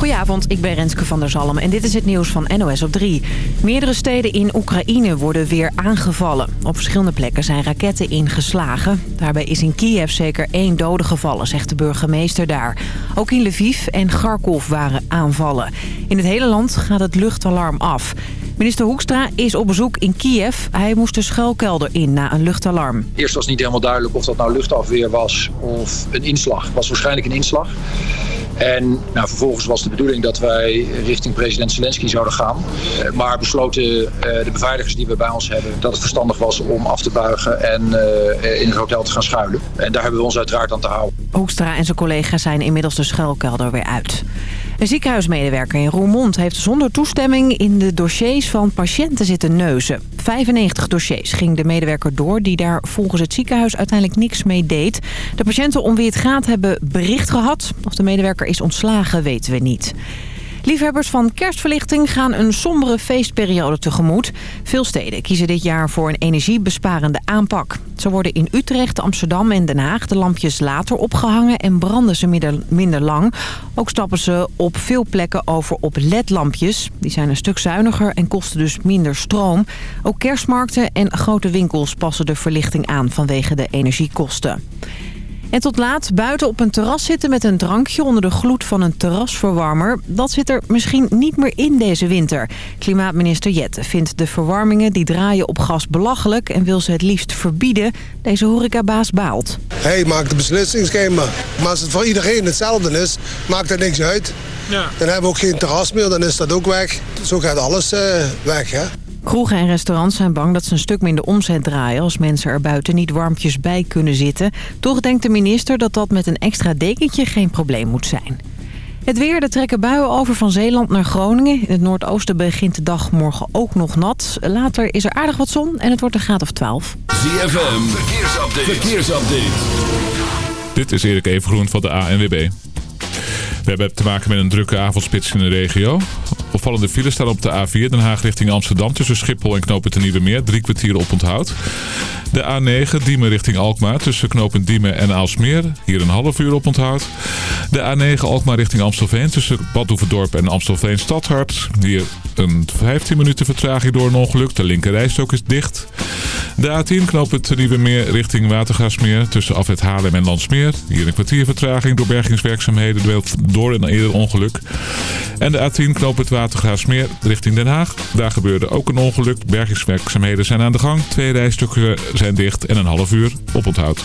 Goedenavond, ik ben Renske van der Zalm en dit is het nieuws van NOS op 3. Meerdere steden in Oekraïne worden weer aangevallen. Op verschillende plekken zijn raketten ingeslagen. Daarbij is in Kiev zeker één dode gevallen, zegt de burgemeester daar. Ook in Lviv en Kharkov waren aanvallen. In het hele land gaat het luchtalarm af. Minister Hoekstra is op bezoek in Kiev. Hij moest de schuilkelder in na een luchtalarm. Eerst was niet helemaal duidelijk of dat nou luchtafweer was of een inslag. Het was waarschijnlijk een inslag. En nou, vervolgens was de bedoeling dat wij richting president Zelensky zouden gaan. Eh, maar besloten uh, de beveiligers die we bij ons hebben dat het verstandig was om af te buigen en uh, in het hotel te gaan schuilen. En daar hebben we ons uiteraard aan te houden. Hoekstra en zijn collega's zijn inmiddels de schuilkelder weer uit. Een ziekenhuismedewerker in Roermond heeft zonder toestemming in de dossiers van patiënten zitten neuzen. 95 dossiers ging de medewerker door die daar volgens het ziekenhuis uiteindelijk niks mee deed. De patiënten om wie het gaat hebben bericht gehad. Of de medewerker is ontslagen weten we niet. Liefhebbers van kerstverlichting gaan een sombere feestperiode tegemoet. Veel steden kiezen dit jaar voor een energiebesparende aanpak. Zo worden in Utrecht, Amsterdam en Den Haag de lampjes later opgehangen en branden ze minder lang. Ook stappen ze op veel plekken over op ledlampjes. Die zijn een stuk zuiniger en kosten dus minder stroom. Ook kerstmarkten en grote winkels passen de verlichting aan vanwege de energiekosten. En tot laat buiten op een terras zitten met een drankje onder de gloed van een terrasverwarmer. Dat zit er misschien niet meer in deze winter. Klimaatminister Jette vindt de verwarmingen die draaien op gas belachelijk... en wil ze het liefst verbieden. Deze horecabaas baalt. Hij maakt de beslissingsschema. Maar als het voor iedereen hetzelfde is, maakt er niks uit. Ja. Dan hebben we ook geen terras meer, dan is dat ook weg. Zo gaat alles uh, weg, hè. Kroegen en restaurants zijn bang dat ze een stuk minder omzet draaien... als mensen er buiten niet warmpjes bij kunnen zitten. Toch denkt de minister dat dat met een extra dekentje geen probleem moet zijn. Het weer, er trekken buien over van Zeeland naar Groningen. In het noordoosten begint de dag morgen ook nog nat. Later is er aardig wat zon en het wordt een graad of 12. ZFM, verkeersupdate. verkeersupdate. Dit is Erik Evengroen van de ANWB. We hebben te maken met een drukke avondspits in de regio. Opvallende files staan op de A4 Den Haag richting Amsterdam... tussen Schiphol en knooppunt Nieuwe Meer. Drie kwartier op onthoud. De A9 Diemen richting Alkmaar tussen knooppunt Diemen en Aalsmeer. Hier een half uur op onthoud. De A9 Alkmaar richting Amstelveen tussen Badhoevedorp en Amstelveen Stadhart. Hier een 15 minuten vertraging door een ongeluk. De linkerrijstok is dicht. De A10 knooppunt Nieuwe Meer richting Watergasmeer tussen Afwet Haarlem en Landsmeer. Hier een kwartier vertraging door bergingswerkzaamheden door een eerder ongeluk. En de A10 knooppunt Watergraafsmeer richting Den Haag. Daar gebeurde ook een ongeluk. Bergingswerkzaamheden zijn aan de gang. Twee rijstukken zijn dicht en een half uur op onthoud.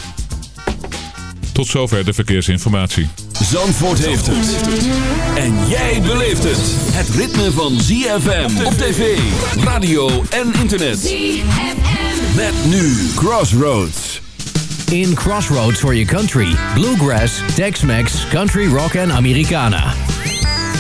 Tot zover de verkeersinformatie. Zandvoort heeft het. En jij beleeft het. Het ritme van ZFM op tv, radio en internet. ZFM. Met nu Crossroads. In Crossroads for your country. Bluegrass, Tex-Mex, Country Rock en Americana.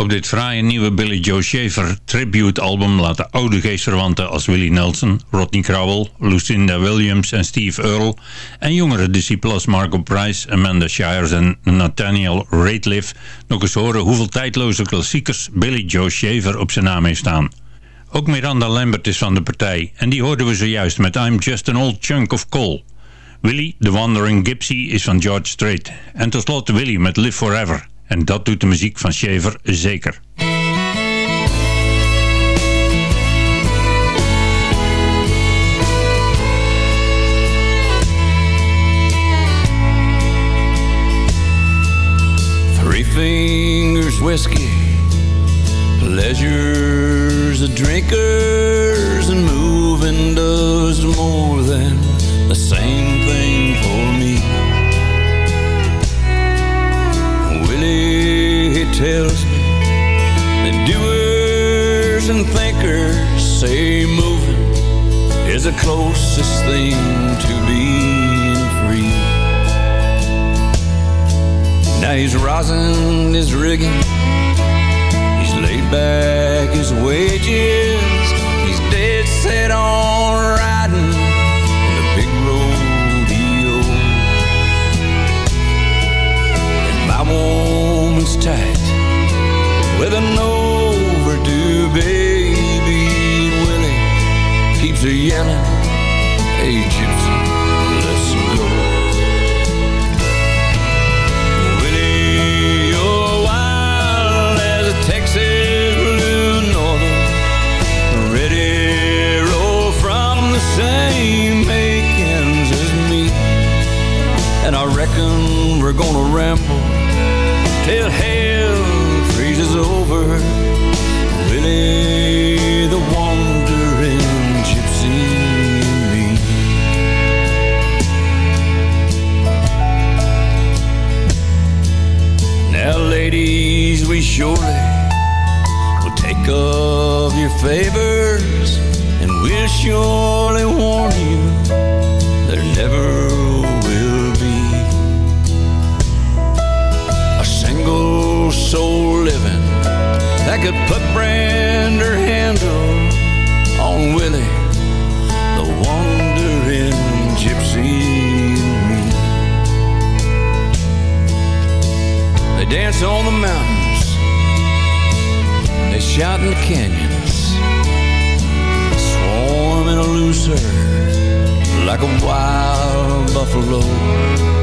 Op dit fraaie nieuwe Billy Joe Shaver tribute album laten oude geestverwanten als Willie Nelson, Rodney Crowell, Lucinda Williams en Steve Earle en jongere discipelen als Marco Price, Amanda Shires en Nathaniel Rateliff nog eens horen hoeveel tijdloze klassiekers Billy Joe Shaver op zijn naam heeft staan. Ook Miranda Lambert is van de partij en die hoorden we zojuist met I'm Just an Old Chunk of Coal. Willie, The Wandering Gypsy, is van George Strait. En tot slot Willie met Live Forever. En dat doet de muziek van Shaver zeker. Three fingers whiskey Pleasures of drinkers And moving does more than the same thing for me tells me That doers and thinkers say moving Is the closest thing to being free. Now he's rising his rigging. He's laid back his wages. He's dead set on riding the big rodeo. And my woman's tight With an overdue baby Willie keeps her yelling. Hey gypsy, let's go. Willie, you're wild as a Texas blue northern. Ready roll from the same makings as me. And I reckon we're gonna ramble Till hell over. Willie, the wandering gypsy me. Now, ladies, we surely will take of your favors, and we'll surely warn you there never will be a single soul could put brand or handle on Willie, the wandering gypsy. They dance on the mountains. They shout in the canyons. Swarm in a loose herd like a wild buffalo.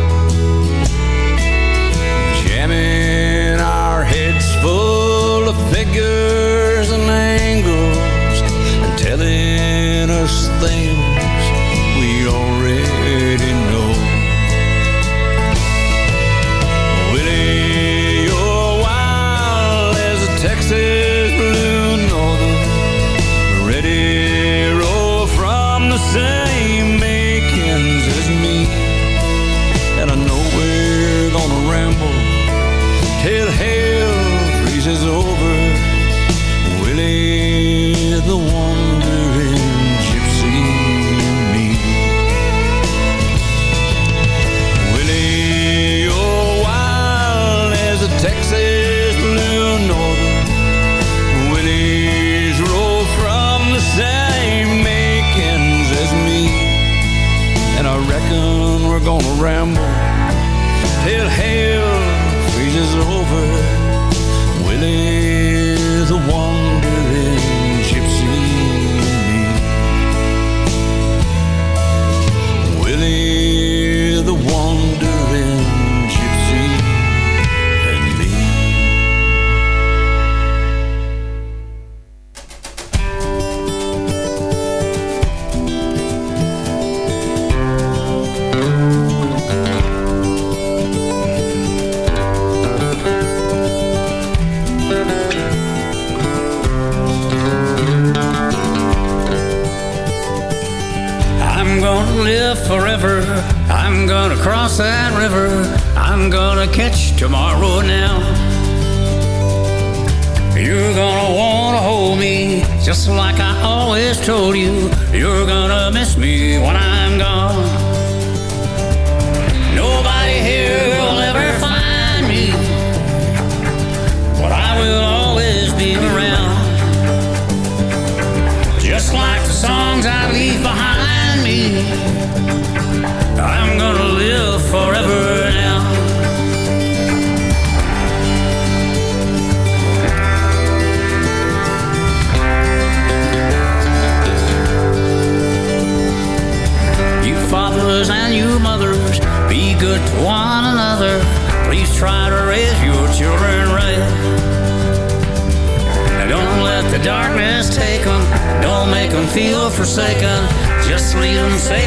Figures and angles and telling us things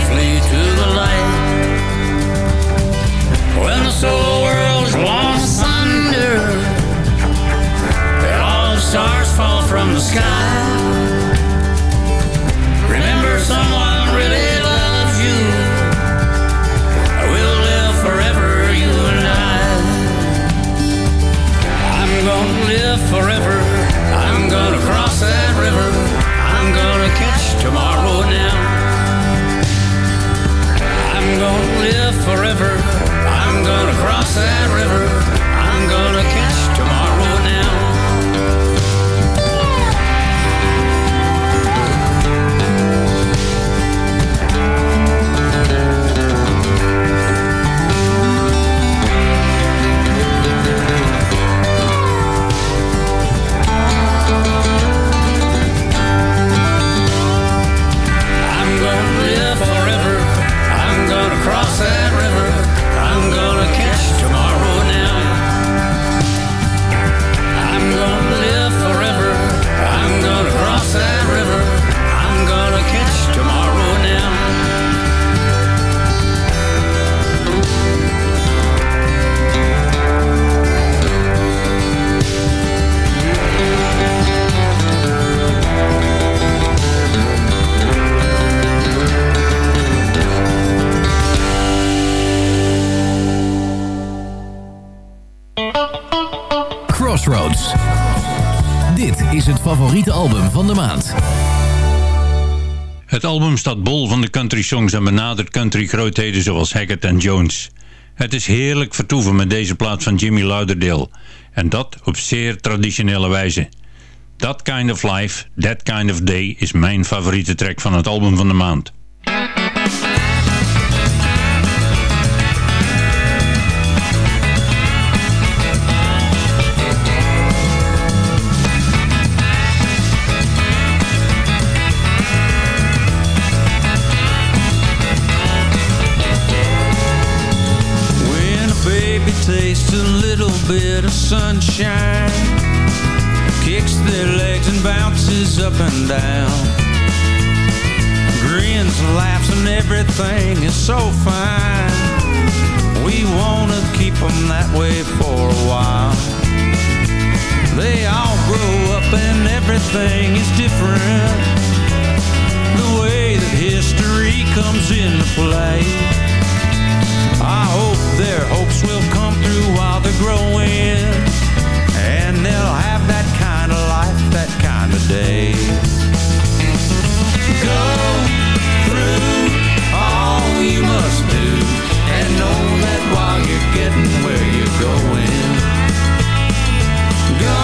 safely to the light. When the soul het favoriete album van de maand. Het album staat bol van de country songs en benadert country grootheden zoals Haggard en Jones. Het is heerlijk vertoeven met deze plaat van Jimmy Lauderdale. En dat op zeer traditionele wijze. That Kind of Life, That Kind of Day is mijn favoriete track van het album van de maand. Of sunshine, kicks their legs and bounces up and down, grins, laughs, and everything is so fine. We wanna keep them that way for a while. They all grow up and everything is different. The way that history comes into play. I hope their hopes will come through while they're growing. And they'll have that kind of life, that kind of day. Go through all you must do. And know that while you're getting where you're going. Go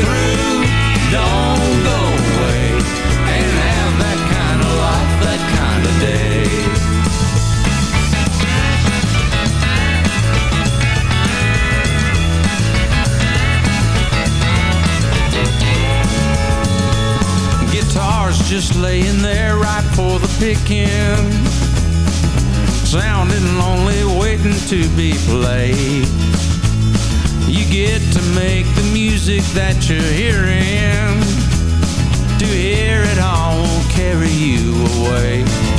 through, don't just laying there right for the picking. Sounding lonely, waiting to be played. You get to make the music that you're hearing. To hear it all won't carry you away.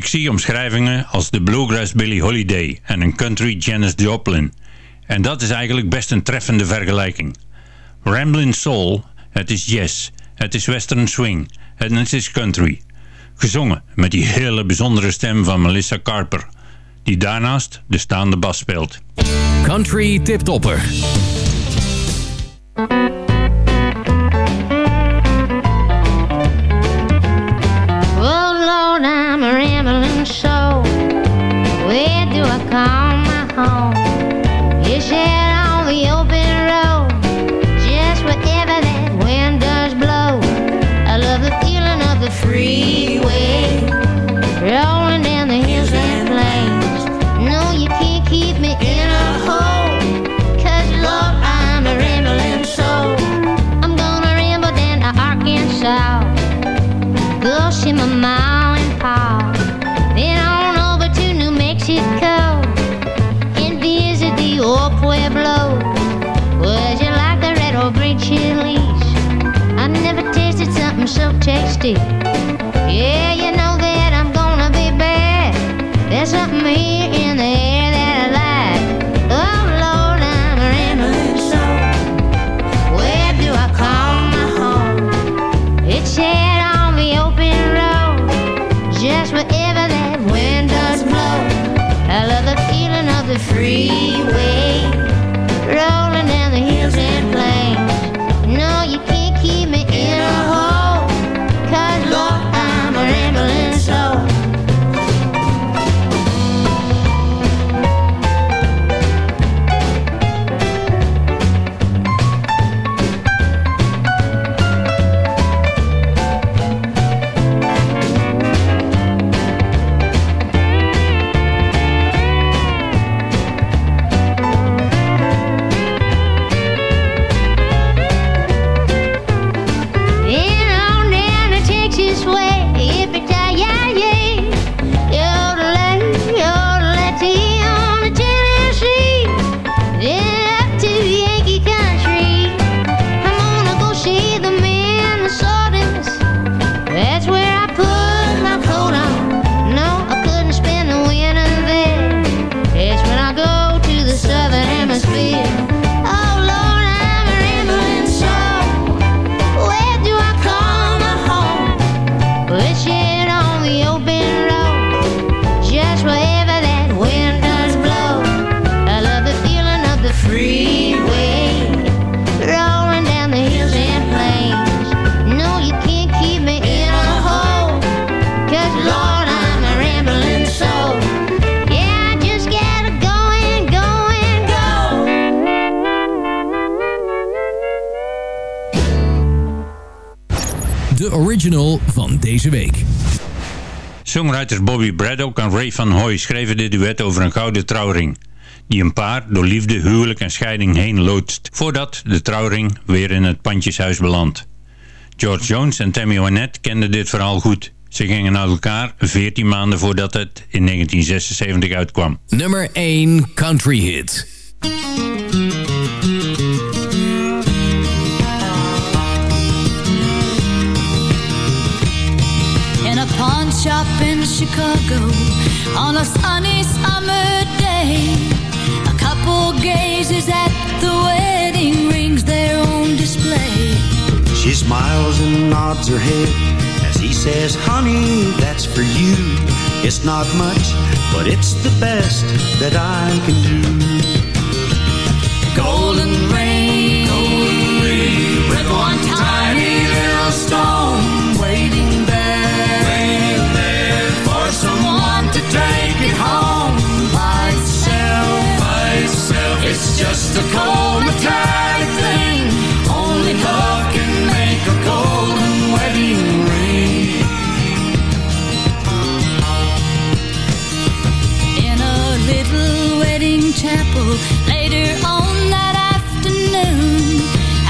Ik zie omschrijvingen als de bluegrass Billie Holiday en een country Janis Joplin. En dat is eigenlijk best een treffende vergelijking. Ramblin' Soul, het is jazz, het is western swing en het is country. Gezongen met die hele bijzondere stem van Melissa Carper, die daarnaast de staande bas speelt. Country Tiptopper. Oh you account. state. Songwriters Bobby Braddock en Ray Van Hoy schreven dit duet over een gouden trouwring. Die een paar door liefde, huwelijk en scheiding heen loodst. Voordat de trouwring weer in het pandjeshuis belandt. George Jones en Tammy Wynette kenden dit verhaal goed. Ze gingen uit elkaar 14 maanden voordat het in 1976 uitkwam. Nummer 1 Country Hit. Pawn shop in Chicago on a sunny summer day. A couple gazes at the wedding rings, their own display. She smiles and nods her head as he says, Honey, that's for you. It's not much, but it's the best that I can do. Just a cold metallic thing. Only love can make a golden wedding ring. in a little wedding chapel later on that afternoon.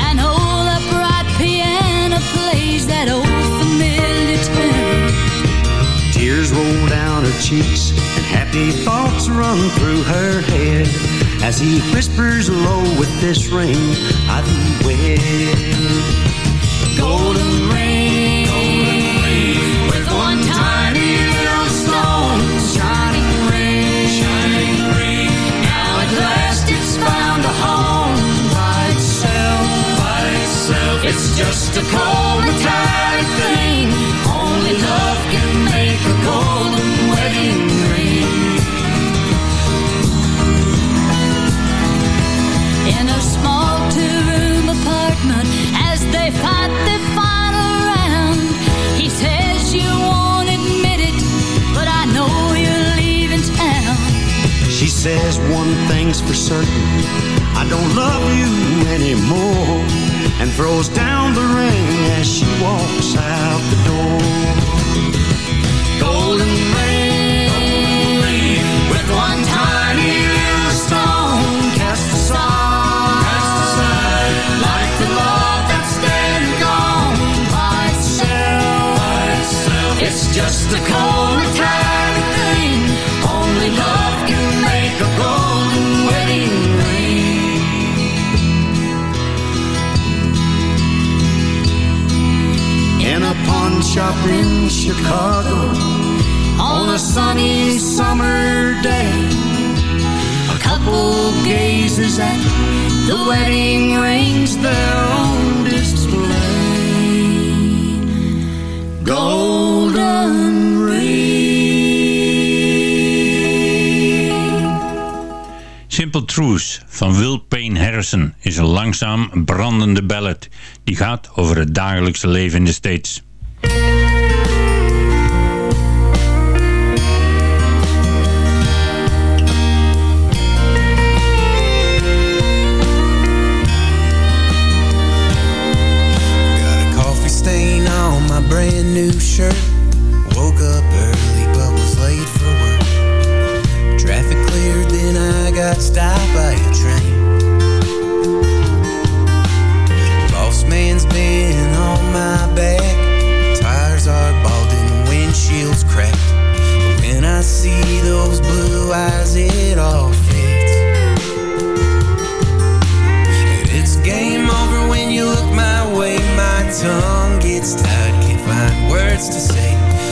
An old upright piano plays that old familiar tune. Tears roll down her cheeks and happy thoughts run through her head as he whispers low with this ring, I thee well. Golden ring, golden ring, with one tiny little stone. Shining ring, shining ring, now at last it's found a home. By itself, by itself, it's just a cold. Says one thing's for certain I don't love you anymore And throws down the ring as she walks out the door Golden ring with one tiny little stone cast aside, cast aside like the love that's dead and gone by itself. By itself. It's just a cold shop in Chicago On a sunny summer day, a couple gazes at the wedding rings there on display. Golden Simple Truth van Will Payne Harrison is een langzaam brandende ballad die gaat over het dagelijkse leven in de States. Shirt. Woke up early but was late for work. Traffic cleared, then I got stopped by a train. Boss man's been on my back. Tires are bald and windshields cracked. When I see those blue eyes, it all fits. It's game over when you look my way. My tongue gets can't find words to say.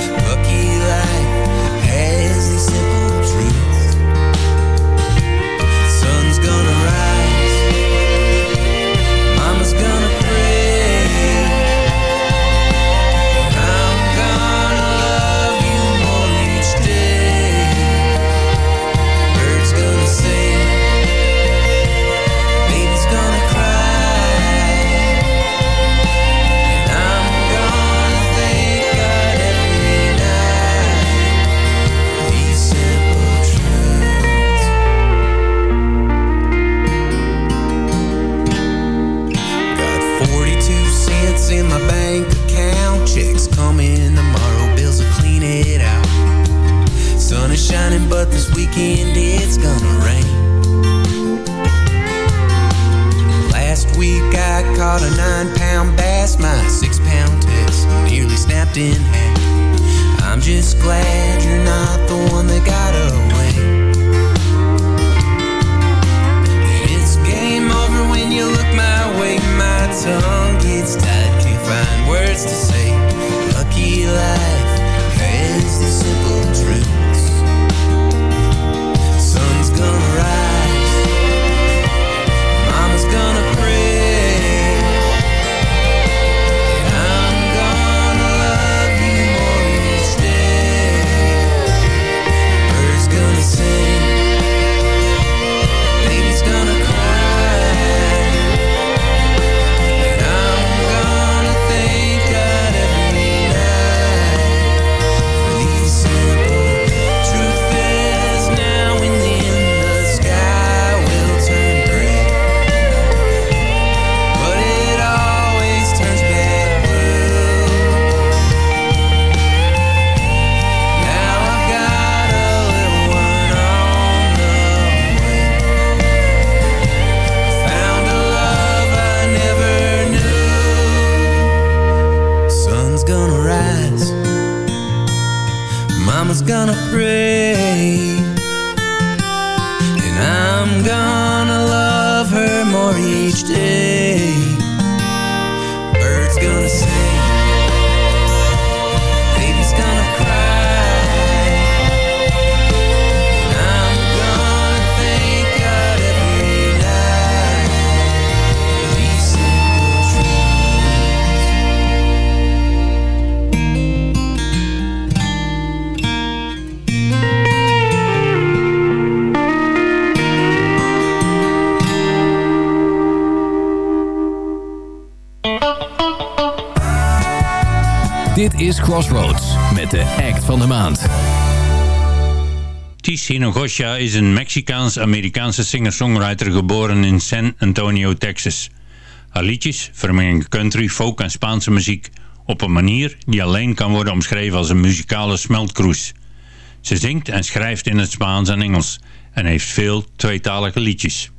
Crossroads met de act van de maand. Ortiz Hinojosa is een Mexicaans-Amerikaanse singer-songwriter geboren in San Antonio, Texas. Haar liedjes vermengen country, folk en Spaanse muziek op een manier die alleen kan worden omschreven als een muzikale smeltkroes. Ze zingt en schrijft in het Spaans en Engels en heeft veel tweetalige liedjes.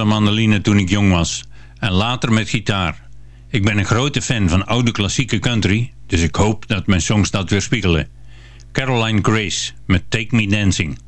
En mandoline toen ik jong was. En later met gitaar. Ik ben een grote fan van oude klassieke country. Dus ik hoop dat mijn songs dat weerspiegelen. Caroline Grace met Take Me Dancing.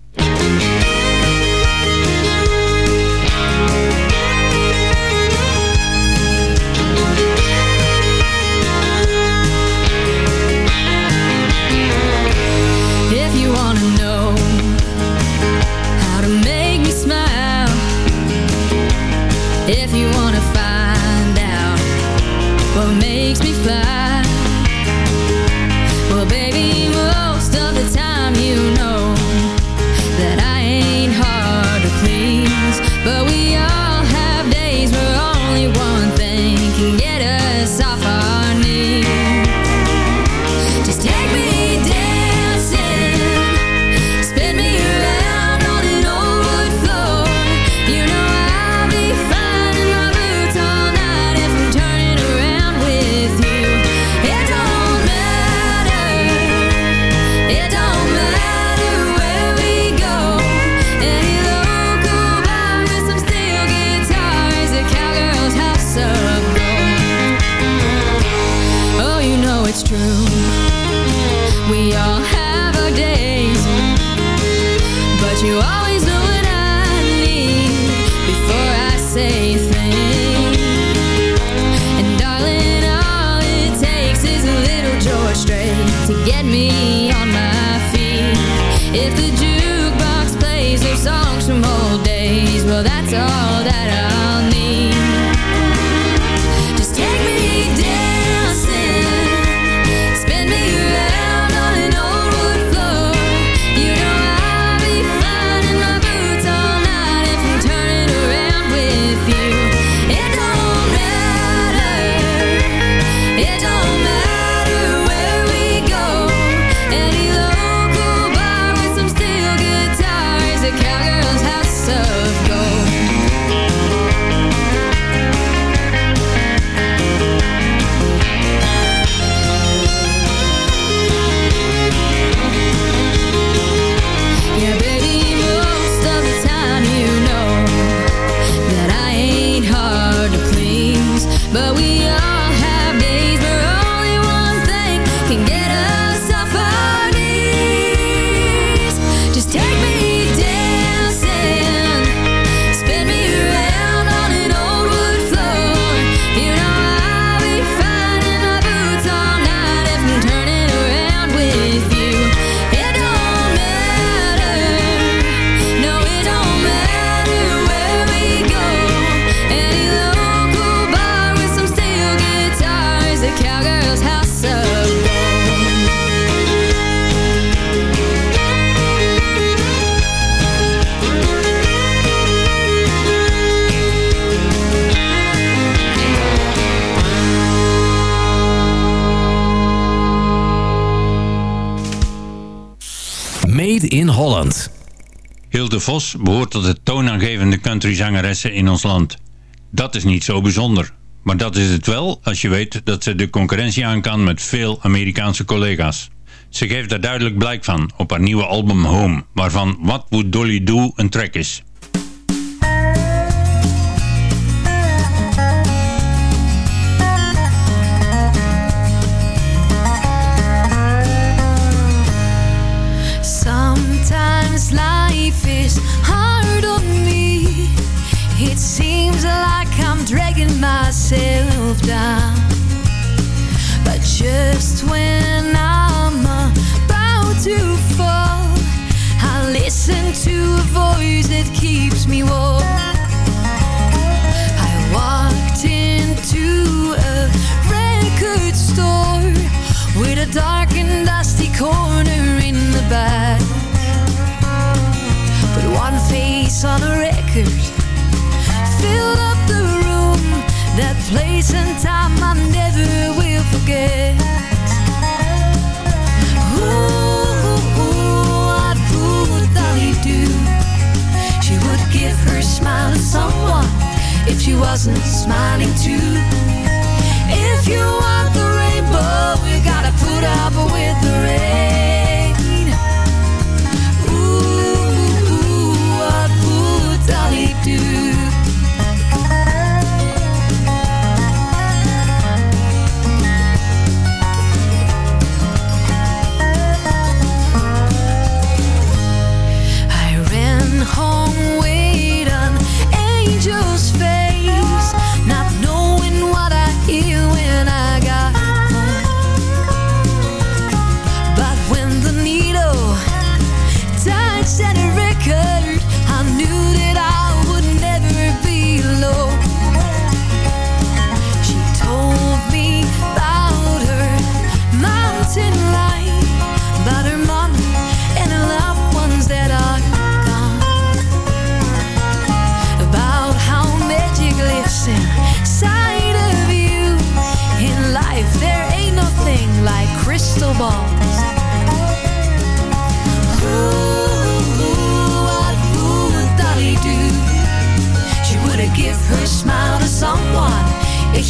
Hilde Vos behoort tot de toonaangevende countryzangeressen in ons land. Dat is niet zo bijzonder. Maar dat is het wel als je weet dat ze de concurrentie aan kan met veel Amerikaanse collega's. Ze geeft daar duidelijk blijk van op haar nieuwe album Home, waarvan What Would Dolly Do een track is. Is hard on me. It seems like I'm dragging myself down. But just when I'm about to fall, I listen to a voice that keeps me warm. I walked into a record store with a dark and dusty corner in the back. On a record filled up the room. That place and time I never will forget. Ooh, what would Dolly do? She would give her smile to someone if she wasn't smiling too. If you want the rainbow, you gotta put up with the rain.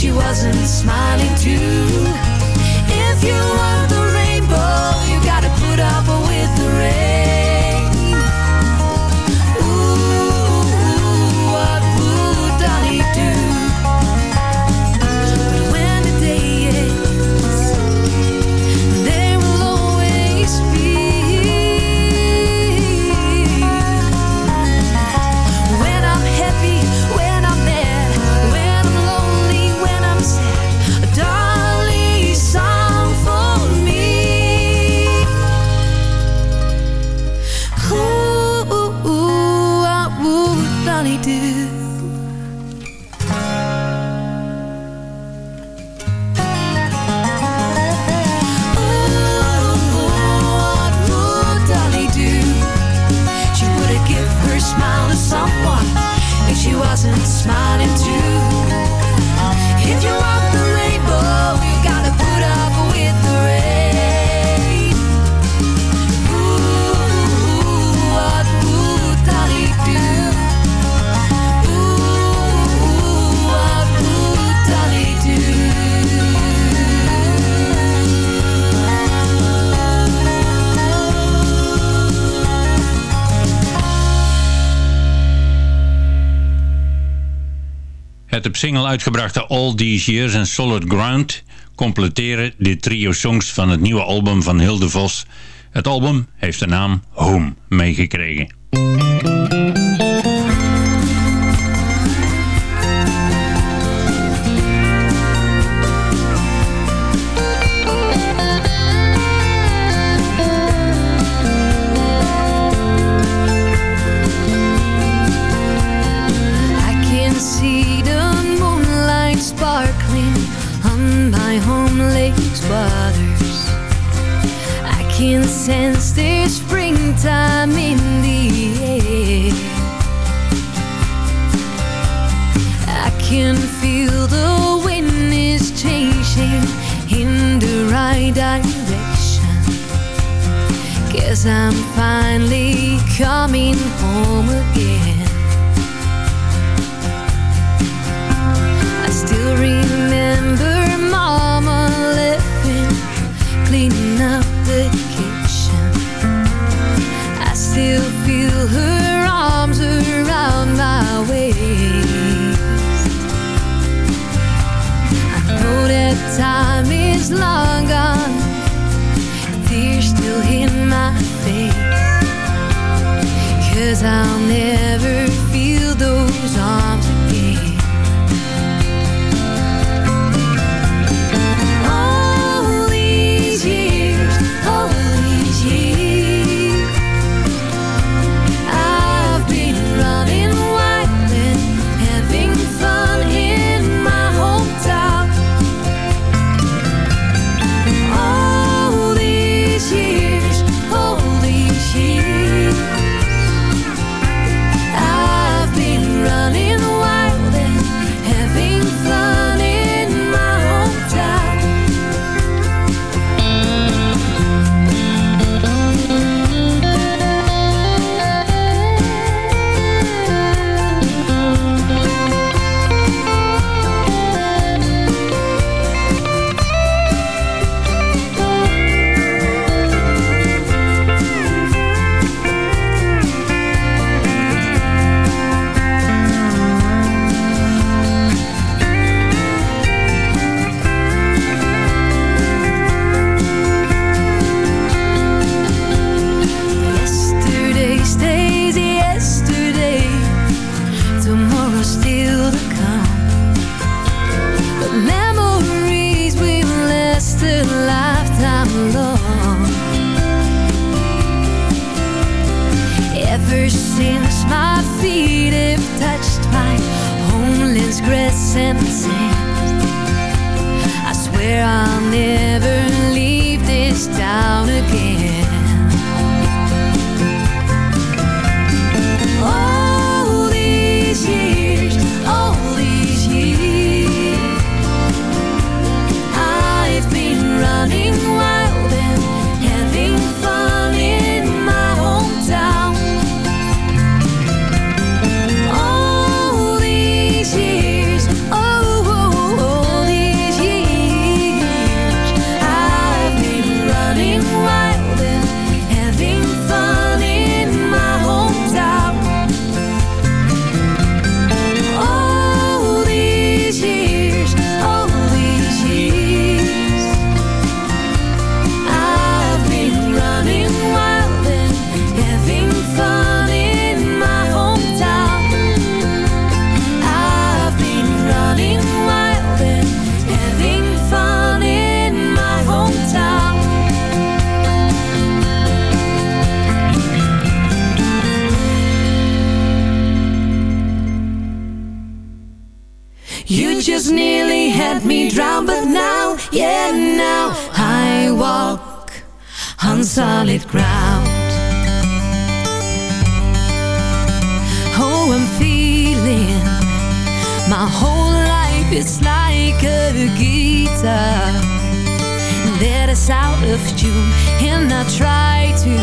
She wasn't smiling too. If you want uitgebrachte All These Years en Solid Ground completeren dit trio songs van het nieuwe album van Hilde Vos. Het album heeft de naam Home meegekregen. Cause I'm finally coming home again. I still remember mama living Cleaning up the kitchen. I still feel her arms around my waist. I know that time is long. town My whole life is like a guitar that is out of tune, and I try to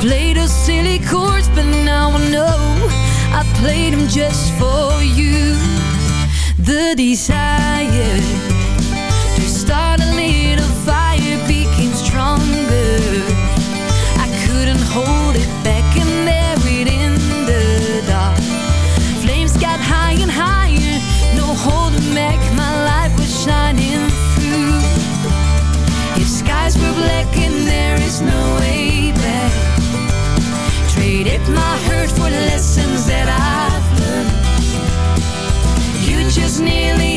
play those silly chords, but now I know I played them just for you. The desire to start a little fire no way back. Traded my hurt for lessons that I've learned. You just nearly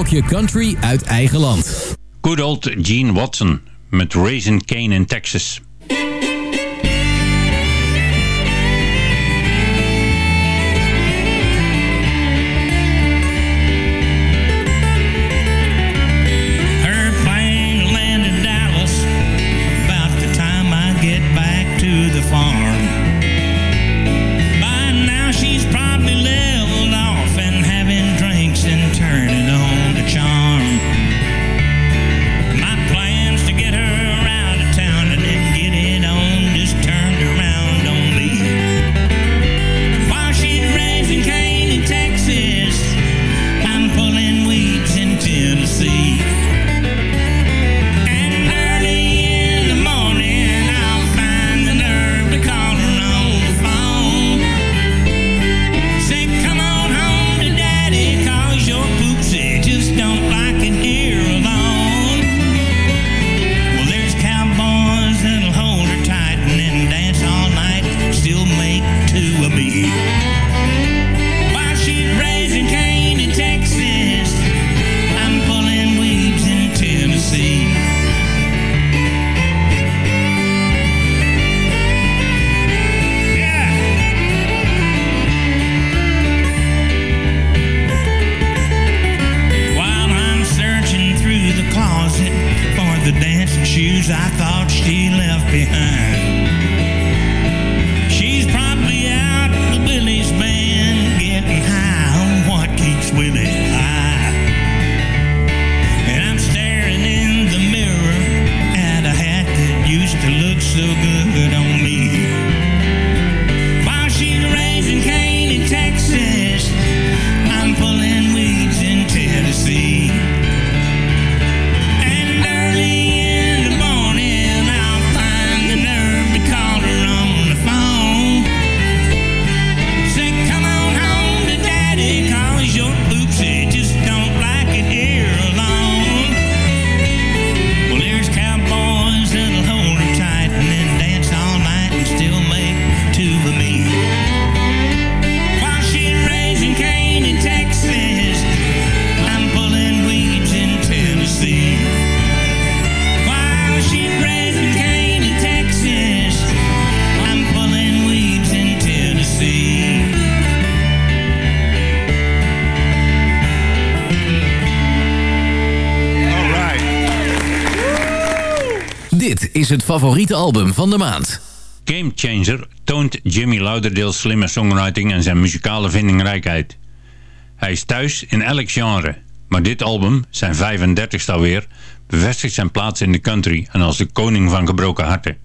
blokje country uit eigen land. Good old Gene Watson met Raisin Cane in Texas. het favoriete album van de maand. Game Changer toont Jimmy Lauderdale's slimme songwriting en zijn muzikale vindingrijkheid. Hij is thuis in elk genre, maar dit album, zijn 35ste alweer, bevestigt zijn plaats in de country en als de koning van gebroken harten.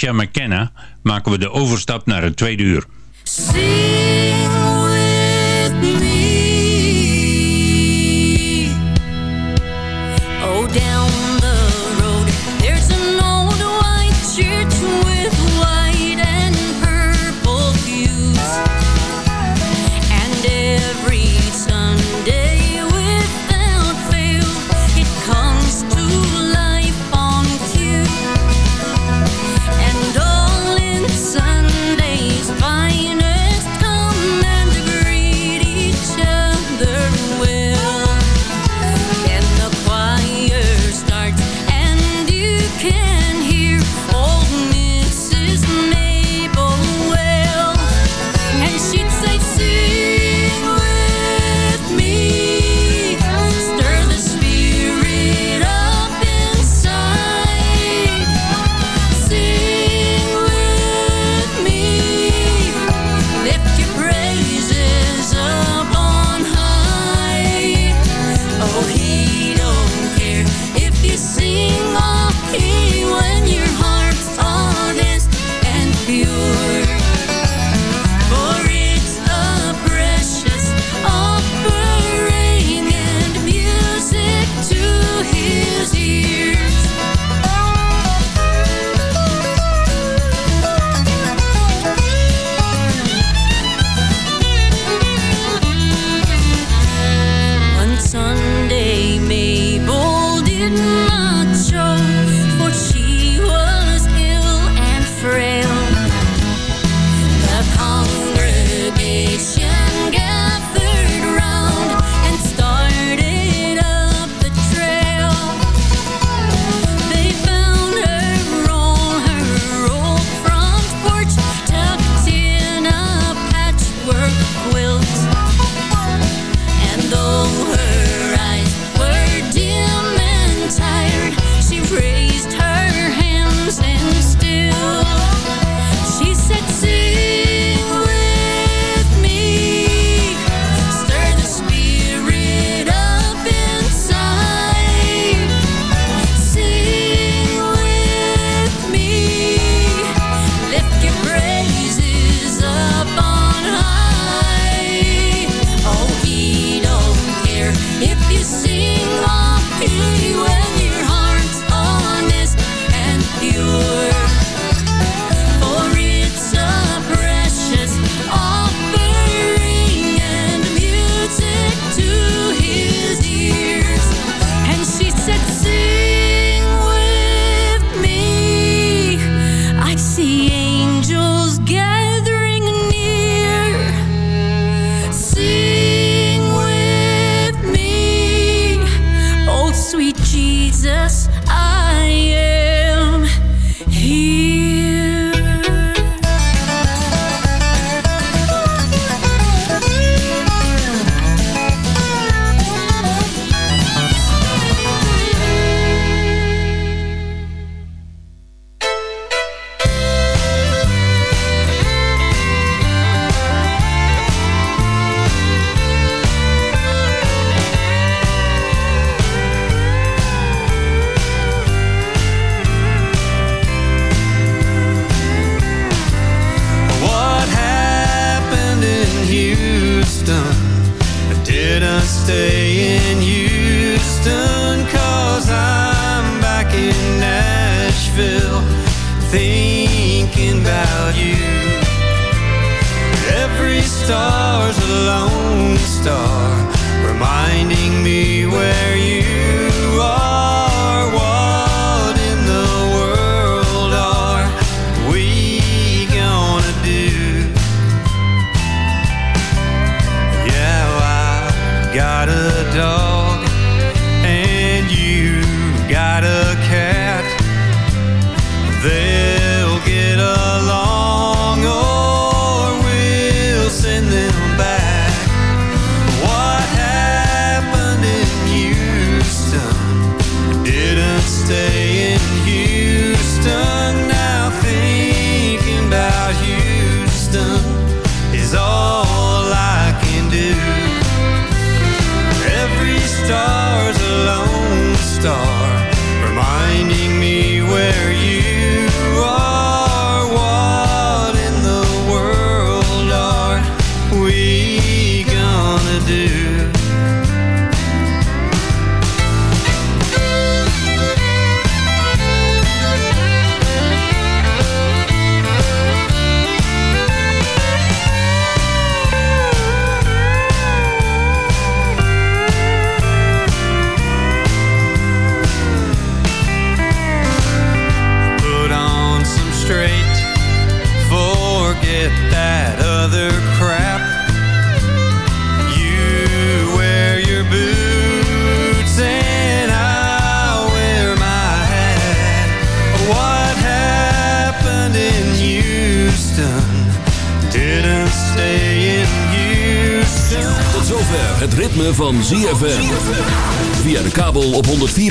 Natasha McKenna maken we de overstap naar het tweede uur.